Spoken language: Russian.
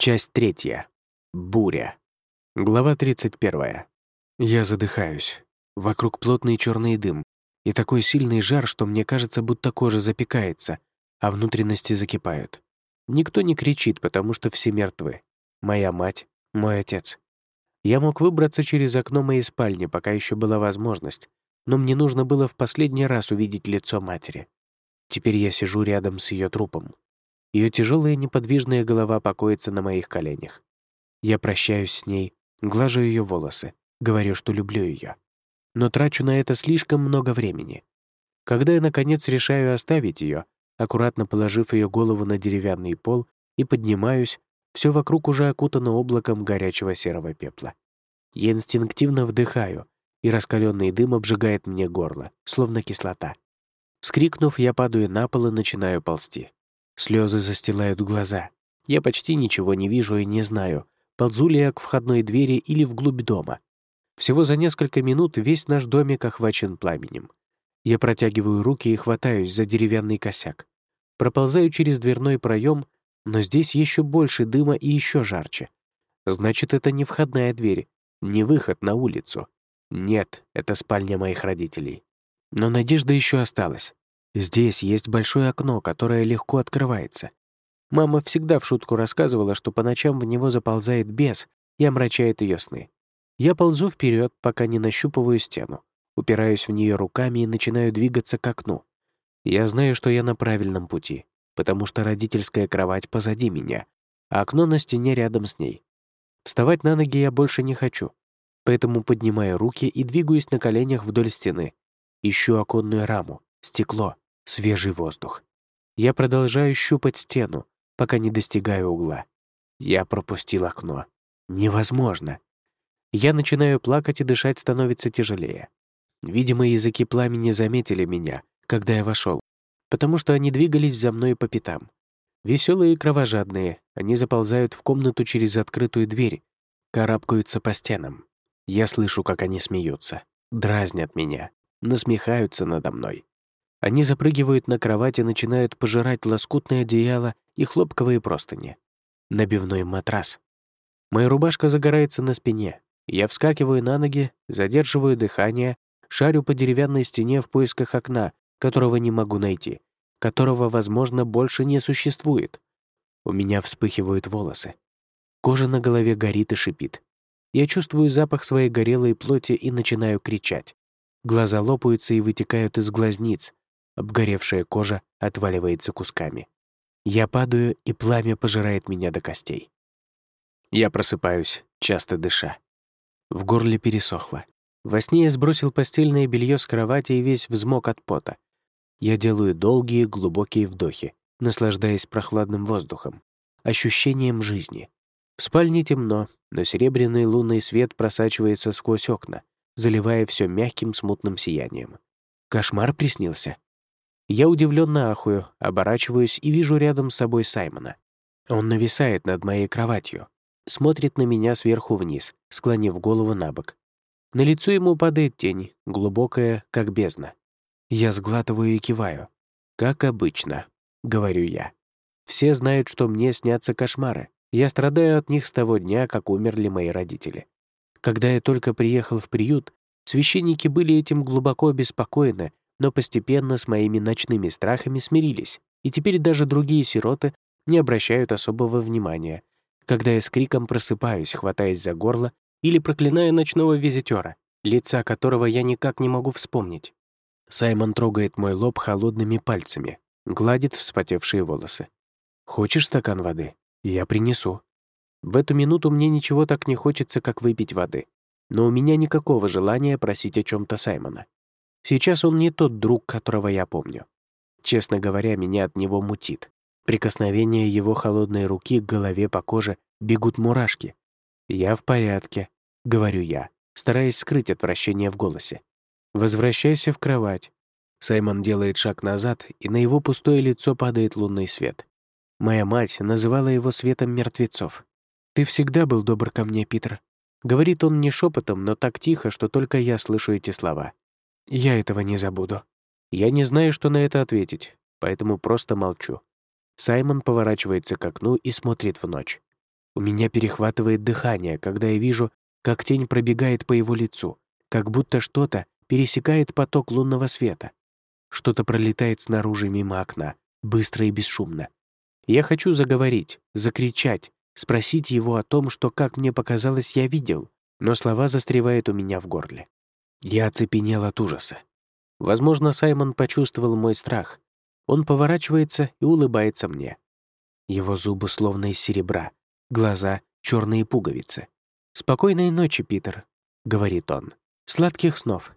Часть третья. Буря. Глава 31. Я задыхаюсь. Вокруг плотный черный дым и такой сильный жар, что мне кажется, будто кожа запекается, а внутренности закипают. Никто не кричит, потому что все мертвы. Моя мать, мой отец. Я мог выбраться через окно моей спальни, пока еще была возможность, но мне нужно было в последний раз увидеть лицо матери. Теперь я сижу рядом с ее трупом. Ее тяжелая неподвижная голова покоится на моих коленях. Я прощаюсь с ней, глажу ее волосы, говорю, что люблю ее. Но трачу на это слишком много времени. Когда я, наконец, решаю оставить ее, аккуратно положив ее голову на деревянный пол и поднимаюсь, все вокруг уже окутано облаком горячего серого пепла. Я инстинктивно вдыхаю, и раскаленный дым обжигает мне горло, словно кислота. Вскрикнув, я падаю на пол и начинаю ползти. Слезы застилают глаза. Я почти ничего не вижу и не знаю, ползу ли я к входной двери или вглубь дома. Всего за несколько минут весь наш домик охвачен пламенем. Я протягиваю руки и хватаюсь за деревянный косяк. Проползаю через дверной проем, но здесь еще больше дыма и еще жарче. Значит, это не входная дверь, не выход на улицу. Нет, это спальня моих родителей. Но надежда еще осталась. Здесь есть большое окно, которое легко открывается. Мама всегда в шутку рассказывала, что по ночам в него заползает бес и омрачает ее сны. Я ползу вперед, пока не нащупываю стену, упираюсь в нее руками и начинаю двигаться к окну. Я знаю, что я на правильном пути, потому что родительская кровать позади меня, а окно на стене рядом с ней. Вставать на ноги я больше не хочу, поэтому поднимаю руки и двигаюсь на коленях вдоль стены. Ищу оконную раму, стекло, свежий воздух. Я продолжаю щупать стену, пока не достигаю угла. Я пропустил окно. Невозможно. Я начинаю плакать, и дышать становится тяжелее. Видимо, языки пламени заметили меня, когда я вошел, потому что они двигались за мной по пятам. Веселые и кровожадные, они заползают в комнату через открытую дверь, карабкаются по стенам. Я слышу, как они смеются, дразнят меня, насмехаются надо мной. Они запрыгивают на кровать и начинают пожирать лоскутное одеяло и хлопковые простыни. Набивной матрас. Моя рубашка загорается на спине. Я вскакиваю на ноги, задерживаю дыхание, шарю по деревянной стене в поисках окна, которого не могу найти, которого, возможно, больше не существует. У меня вспыхивают волосы. Кожа на голове горит и шипит. Я чувствую запах своей горелой плоти и начинаю кричать. Глаза лопаются и вытекают из глазниц, Обгоревшая кожа отваливается кусками. Я падаю, и пламя пожирает меня до костей. Я просыпаюсь, часто дыша. В горле пересохло. Во сне я сбросил постельное белье с кровати и весь взмок от пота. Я делаю долгие, глубокие вдохи, наслаждаясь прохладным воздухом, ощущением жизни. В спальне темно, но серебряный лунный свет просачивается сквозь окна, заливая все мягким смутным сиянием. Кошмар приснился. Я удивленно ахую, оборачиваюсь и вижу рядом с собой Саймона. Он нависает над моей кроватью, смотрит на меня сверху вниз, склонив голову на бок. На лицо ему падает тень, глубокая, как бездна. Я сглатываю и киваю. «Как обычно», — говорю я. «Все знают, что мне снятся кошмары. Я страдаю от них с того дня, как умерли мои родители. Когда я только приехал в приют, священники были этим глубоко обеспокоены но постепенно с моими ночными страхами смирились, и теперь даже другие сироты не обращают особого внимания, когда я с криком просыпаюсь, хватаясь за горло или проклиная ночного визитера, лица которого я никак не могу вспомнить. Саймон трогает мой лоб холодными пальцами, гладит вспотевшие волосы. «Хочешь стакан воды? Я принесу». В эту минуту мне ничего так не хочется, как выпить воды. Но у меня никакого желания просить о чем то Саймона. Сейчас он не тот друг, которого я помню. Честно говоря, меня от него мутит. Прикосновение его холодной руки к голове по коже бегут мурашки. «Я в порядке», — говорю я, стараясь скрыть отвращение в голосе. «Возвращайся в кровать». Саймон делает шаг назад, и на его пустое лицо падает лунный свет. Моя мать называла его светом мертвецов. «Ты всегда был добр ко мне, Питер». Говорит он не шепотом, но так тихо, что только я слышу эти слова. Я этого не забуду. Я не знаю, что на это ответить, поэтому просто молчу. Саймон поворачивается к окну и смотрит в ночь. У меня перехватывает дыхание, когда я вижу, как тень пробегает по его лицу, как будто что-то пересекает поток лунного света. Что-то пролетает снаружи мимо окна, быстро и бесшумно. Я хочу заговорить, закричать, спросить его о том, что, как мне показалось, я видел, но слова застревают у меня в горле. Я оцепенел от ужаса. Возможно, Саймон почувствовал мой страх. Он поворачивается и улыбается мне. Его зубы словно из серебра, глаза — черные пуговицы. «Спокойной ночи, Питер», — говорит он. «Сладких снов».